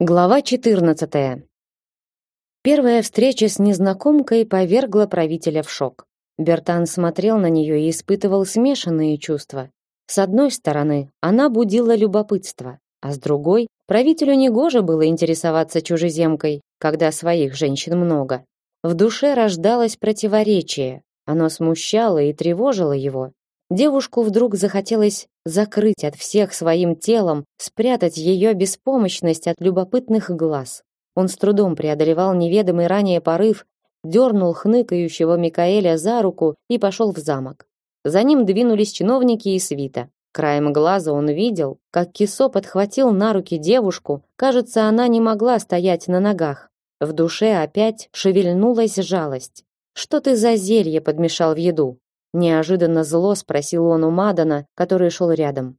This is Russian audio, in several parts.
Глава 14. Первая встреча с незнакомкой повергла правителя в шок. Бертан смотрел на нее и испытывал смешанные чувства. С одной стороны, она будила любопытство, а с другой, правителю негоже было интересоваться чужеземкой, когда своих женщин много. В душе рождалось противоречие. Оно смущало и тревожило его. Девушку вдруг захотелось закрыть от всех своим телом, спрятать ее беспомощность от любопытных глаз. Он с трудом преодолевал неведомый ранее порыв, дернул хныкающего Микаэля за руку и пошел в замок. За ним двинулись чиновники и свита. Краем глаза он видел, как Кисо подхватил на руки девушку, кажется, она не могла стоять на ногах. В душе опять шевельнулась жалость. Что ты за зелье подмешал в еду? Неожиданно зло спросил он у Мадана, который шел рядом.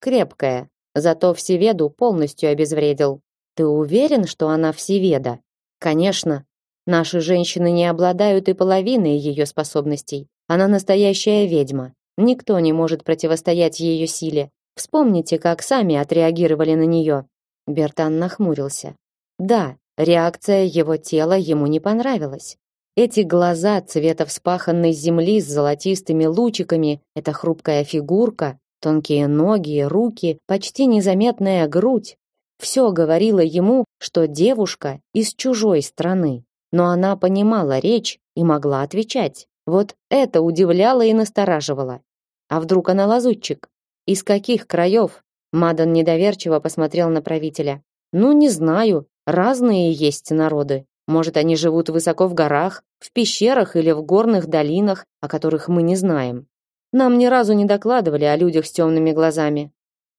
Крепкая, зато всеведу полностью обезвредил. Ты уверен, что она всеведа? Конечно. Наши женщины не обладают и половиной ее способностей. Она настоящая ведьма. Никто не может противостоять ее силе. Вспомните, как сами отреагировали на нее. Бертан нахмурился. Да, реакция его тела ему не понравилась. Эти глаза цвета вспаханной земли с золотистыми лучиками, эта хрупкая фигурка, тонкие ноги, руки, почти незаметная грудь. Все говорило ему, что девушка из чужой страны. Но она понимала речь и могла отвечать. Вот это удивляло и настораживало. А вдруг она лазутчик? Из каких краев? Мадан недоверчиво посмотрел на правителя. Ну, не знаю, разные есть народы. Может, они живут высоко в горах, в пещерах или в горных долинах, о которых мы не знаем. Нам ни разу не докладывали о людях с темными глазами.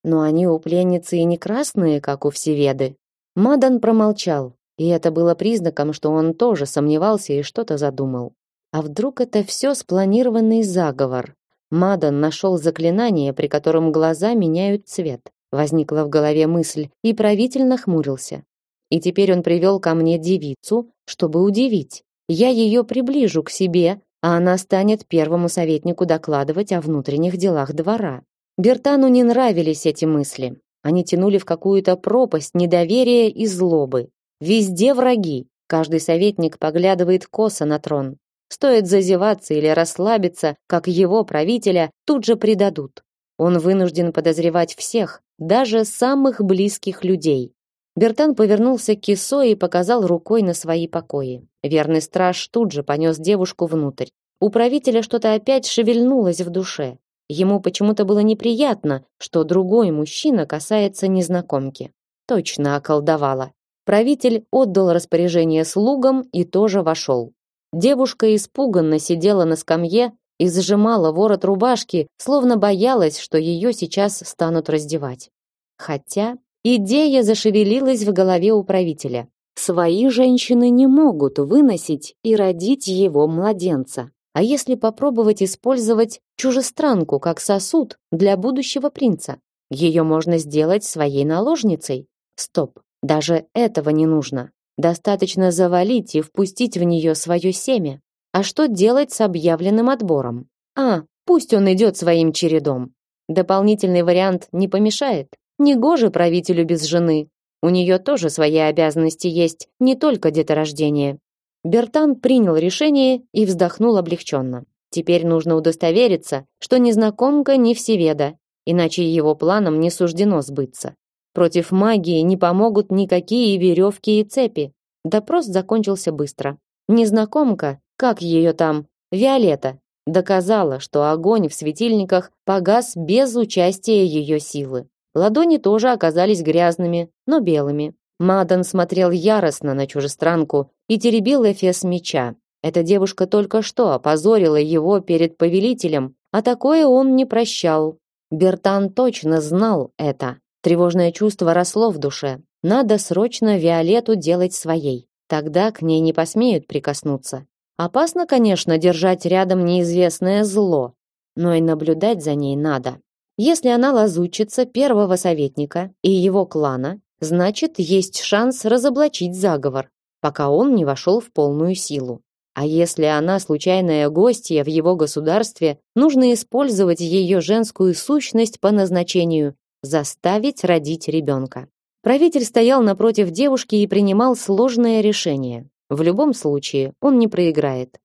Но они у пленницы и не красные, как у Всеведы. Мадан промолчал, и это было признаком, что он тоже сомневался и что-то задумал. А вдруг это все спланированный заговор? Мадан нашел заклинание, при котором глаза меняют цвет. Возникла в голове мысль, и правитель нахмурился. И теперь он привел ко мне девицу, чтобы удивить. Я ее приближу к себе, а она станет первому советнику докладывать о внутренних делах двора. Бертану не нравились эти мысли. Они тянули в какую-то пропасть недоверия и злобы. Везде враги. Каждый советник поглядывает косо на трон. Стоит зазеваться или расслабиться, как его правителя тут же предадут. Он вынужден подозревать всех, даже самых близких людей. Бертан повернулся к Кисо и показал рукой на свои покои. Верный страж тут же понес девушку внутрь. У правителя что-то опять шевельнулось в душе. Ему почему-то было неприятно, что другой мужчина касается незнакомки. Точно околдовала. Правитель отдал распоряжение слугам и тоже вошел. Девушка испуганно сидела на скамье и сжимала ворот рубашки, словно боялась, что ее сейчас станут раздевать. Хотя Идея зашевелилась в голове управителя. Свои женщины не могут выносить и родить его младенца. А если попробовать использовать чужестранку как сосуд для будущего принца? Ее можно сделать своей наложницей. Стоп, даже этого не нужно. Достаточно завалить и впустить в нее свое семя. А что делать с объявленным отбором? А, пусть он идет своим чередом. Дополнительный вариант не помешает. Негоже правителю без жены. У нее тоже свои обязанности есть, не только деторождение. Бертан принял решение и вздохнул облегченно. Теперь нужно удостовериться, что незнакомка не всеведа, иначе его планам не суждено сбыться. Против магии не помогут никакие веревки и цепи. Допрос закончился быстро. Незнакомка, как ее там, Виолетта, доказала, что огонь в светильниках погас без участия ее силы. Ладони тоже оказались грязными, но белыми. Мадан смотрел яростно на чужестранку и теребил эфес меча. Эта девушка только что опозорила его перед повелителем, а такое он не прощал. Бертан точно знал это. Тревожное чувство росло в душе. Надо срочно Виолету делать своей. Тогда к ней не посмеют прикоснуться. Опасно, конечно, держать рядом неизвестное зло, но и наблюдать за ней надо. Если она лазутчица первого советника и его клана, значит, есть шанс разоблачить заговор, пока он не вошел в полную силу. А если она случайная гостья в его государстве, нужно использовать ее женскую сущность по назначению, заставить родить ребенка. Правитель стоял напротив девушки и принимал сложное решение. В любом случае, он не проиграет.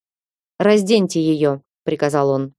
«Разденьте ее», — приказал он.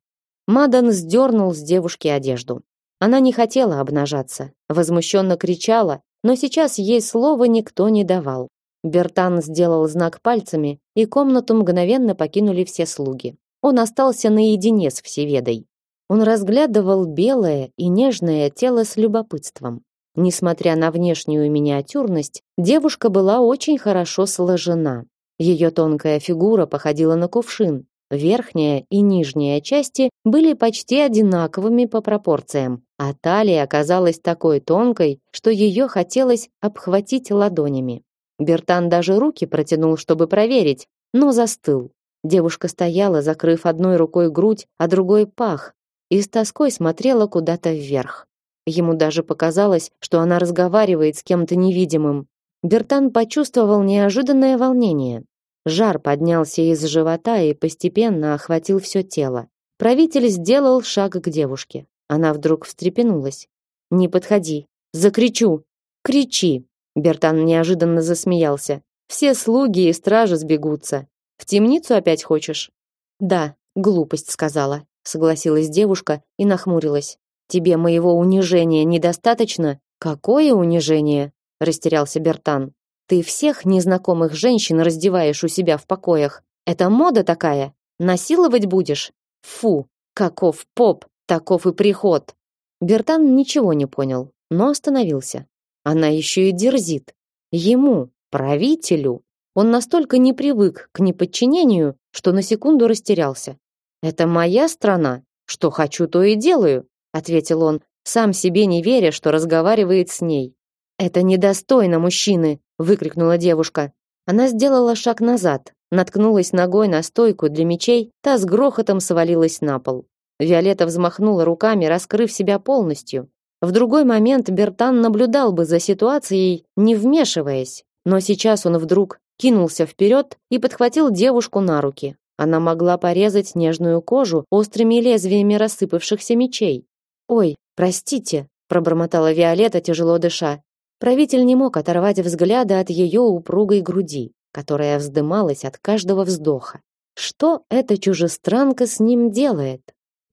Мадан сдернул с девушки одежду. Она не хотела обнажаться, возмущенно кричала, но сейчас ей слова никто не давал. Бертан сделал знак пальцами, и комнату мгновенно покинули все слуги. Он остался наедине с Всеведой. Он разглядывал белое и нежное тело с любопытством. Несмотря на внешнюю миниатюрность, девушка была очень хорошо сложена. Ее тонкая фигура походила на кувшин. Верхняя и нижняя части были почти одинаковыми по пропорциям, а талия оказалась такой тонкой, что ее хотелось обхватить ладонями. Бертан даже руки протянул, чтобы проверить, но застыл. Девушка стояла, закрыв одной рукой грудь, а другой пах, и с тоской смотрела куда-то вверх. Ему даже показалось, что она разговаривает с кем-то невидимым. Бертан почувствовал неожиданное волнение. Жар поднялся из живота и постепенно охватил все тело. Правитель сделал шаг к девушке. Она вдруг встрепенулась. «Не подходи! Закричу! Кричи!» Бертан неожиданно засмеялся. «Все слуги и стражи сбегутся. В темницу опять хочешь?» «Да, глупость сказала», согласилась девушка и нахмурилась. Тебе моего унижения недостаточно? Какое унижение? растерялся Бертан. Ты всех незнакомых женщин раздеваешь у себя в покоях. Это мода такая? Насиловать будешь? Фу, каков поп, таков и приход. Бертан ничего не понял, но остановился. Она еще и дерзит. Ему, правителю. Он настолько не привык к неподчинению, что на секунду растерялся. Это моя страна. Что хочу, то и делаю, ответил он, сам себе не веря, что разговаривает с ней. Это недостойно мужчины, выкрикнула девушка. Она сделала шаг назад, наткнулась ногой на стойку для мечей, та с грохотом свалилась на пол. Виолетта взмахнула руками, раскрыв себя полностью. В другой момент Бертан наблюдал бы за ситуацией, не вмешиваясь, но сейчас он вдруг кинулся вперед и подхватил девушку на руки. Она могла порезать нежную кожу острыми лезвиями рассыпавшихся мечей. «Ой, простите», — пробормотала Виолетта, тяжело дыша. Правитель не мог оторвать взгляда от ее упругой груди, которая вздымалась от каждого вздоха. Что эта чужестранка с ним делает?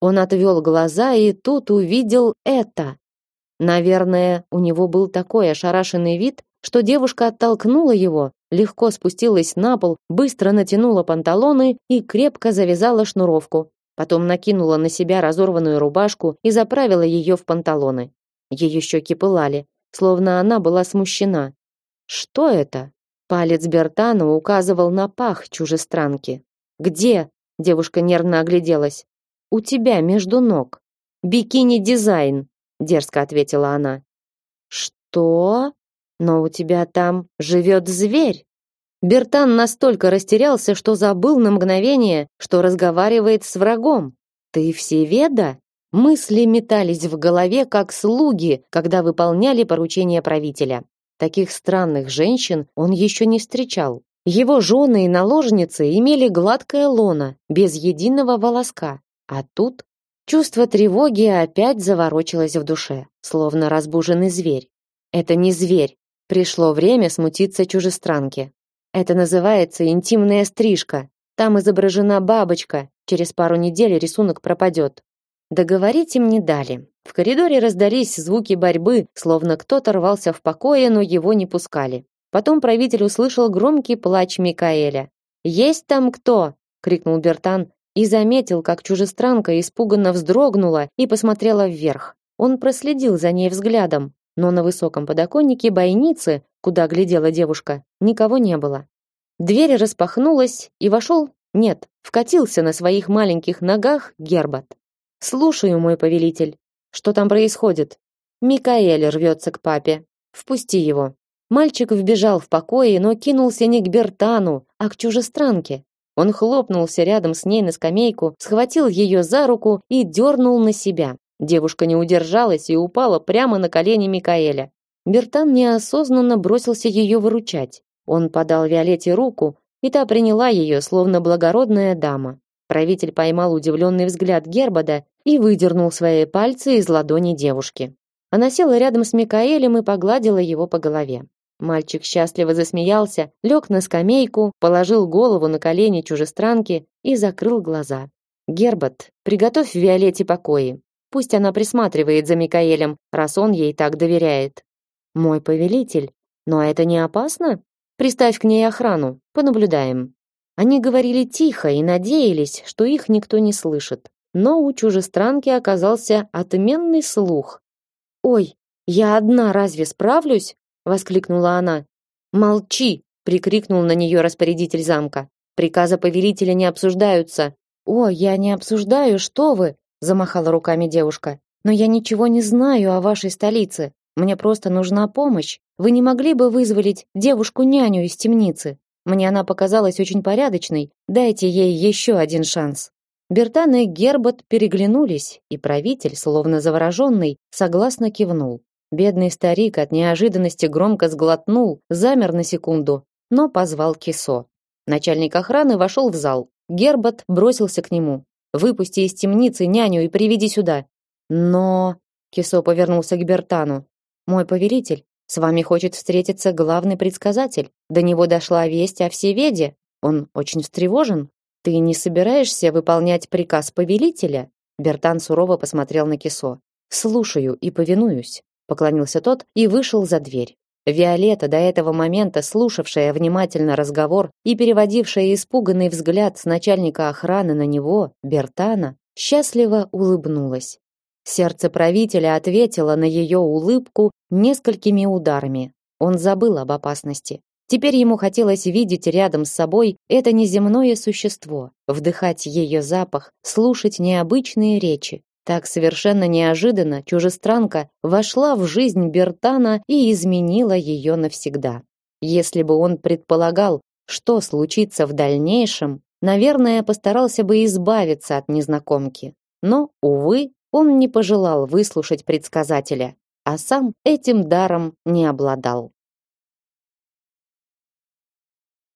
Он отвел глаза и тут увидел это. Наверное, у него был такой ошарашенный вид, что девушка оттолкнула его, легко спустилась на пол, быстро натянула панталоны и крепко завязала шнуровку. Потом накинула на себя разорванную рубашку и заправила ее в панталоны. Ее щеки пылали, словно она была смущена. Что это? Палец Бертана указывал на пах чужестранки. Где? Девушка нервно огляделась. У тебя между ног. Бикини-дизайн, дерзко ответила она. Что? Но у тебя там живет зверь. Бертан настолько растерялся, что забыл на мгновение, что разговаривает с врагом. Ты всеведа? Мысли метались в голове, как слуги, когда выполняли поручения правителя. Таких странных женщин он еще не встречал. Его жены и наложницы имели гладкое лоно, без единого волоска. А тут чувство тревоги опять заворочилось в душе, словно разбуженный зверь. Это не зверь, Пришло время смутиться чужестранке. Это называется интимная стрижка. Там изображена бабочка. Через пару недель рисунок пропадет. Договорить им не дали. В коридоре раздались звуки борьбы, словно кто-то рвался в покое, но его не пускали. Потом правитель услышал громкий плач Микаэля. «Есть там кто?» — крикнул Бертан и заметил, как чужестранка испуганно вздрогнула и посмотрела вверх. Он проследил за ней взглядом но на высоком подоконнике бойницы, куда глядела девушка, никого не было. Дверь распахнулась, и вошел, нет, вкатился на своих маленьких ногах Гербат. «Слушаю, мой повелитель. Что там происходит?» «Микаэль рвется к папе. Впусти его». Мальчик вбежал в покое, но кинулся не к Бертану, а к чужестранке. Он хлопнулся рядом с ней на скамейку, схватил ее за руку и дернул на себя. Девушка не удержалась и упала прямо на колени Микаэля. Бертан неосознанно бросился ее выручать. Он подал Виолетте руку, и та приняла ее, словно благородная дама. Правитель поймал удивленный взгляд Гербода и выдернул свои пальцы из ладони девушки. Она села рядом с Микаэлем и погладила его по голове. Мальчик счастливо засмеялся, лег на скамейку, положил голову на колени чужестранки и закрыл глаза. Гербат, приготовь Виолетте покои. Пусть она присматривает за Микаэлем, раз он ей так доверяет. Мой повелитель, но это не опасно? Приставь к ней охрану, понаблюдаем. Они говорили тихо и надеялись, что их никто не слышит. Но у чужестранки оказался отменный слух. Ой, я одна разве справлюсь? воскликнула она. Молчи, прикрикнул на нее распорядитель замка. Приказы повелителя не обсуждаются. О, я не обсуждаю, что вы, замахала руками девушка. Но я ничего не знаю о вашей столице. Мне просто нужна помощь. Вы не могли бы вызволить девушку-няню из темницы? Мне она показалась очень порядочной. Дайте ей еще один шанс. Бертан и Гербот переглянулись, и правитель, словно завороженный, согласно кивнул. Бедный старик от неожиданности громко сглотнул, замер на секунду, но позвал Кисо. Начальник охраны вошел в зал. Гербот бросился к нему. «Выпусти из темницы няню и приведи сюда». «Но...» Кисо повернулся к Бертану. «Мой повелитель, с вами хочет встретиться главный предсказатель. До него дошла весть о всеведе. Он очень встревожен. Ты не собираешься выполнять приказ повелителя? Бертан сурово посмотрел на Кисо. Слушаю и повинуюсь, поклонился тот и вышел за дверь. Виолетта, до этого момента слушавшая внимательно разговор и переводившая испуганный взгляд с начальника охраны на него, Бертана, счастливо улыбнулась. Сердце правителя ответило на ее улыбку несколькими ударами. Он забыл об опасности. Теперь ему хотелось видеть рядом с собой это неземное существо, вдыхать ее запах, слушать необычные речи. Так совершенно неожиданно чужестранка вошла в жизнь Бертана и изменила ее навсегда. Если бы он предполагал, что случится в дальнейшем, наверное, постарался бы избавиться от незнакомки. Но, увы, он не пожелал выслушать предсказателя, а сам этим даром не обладал.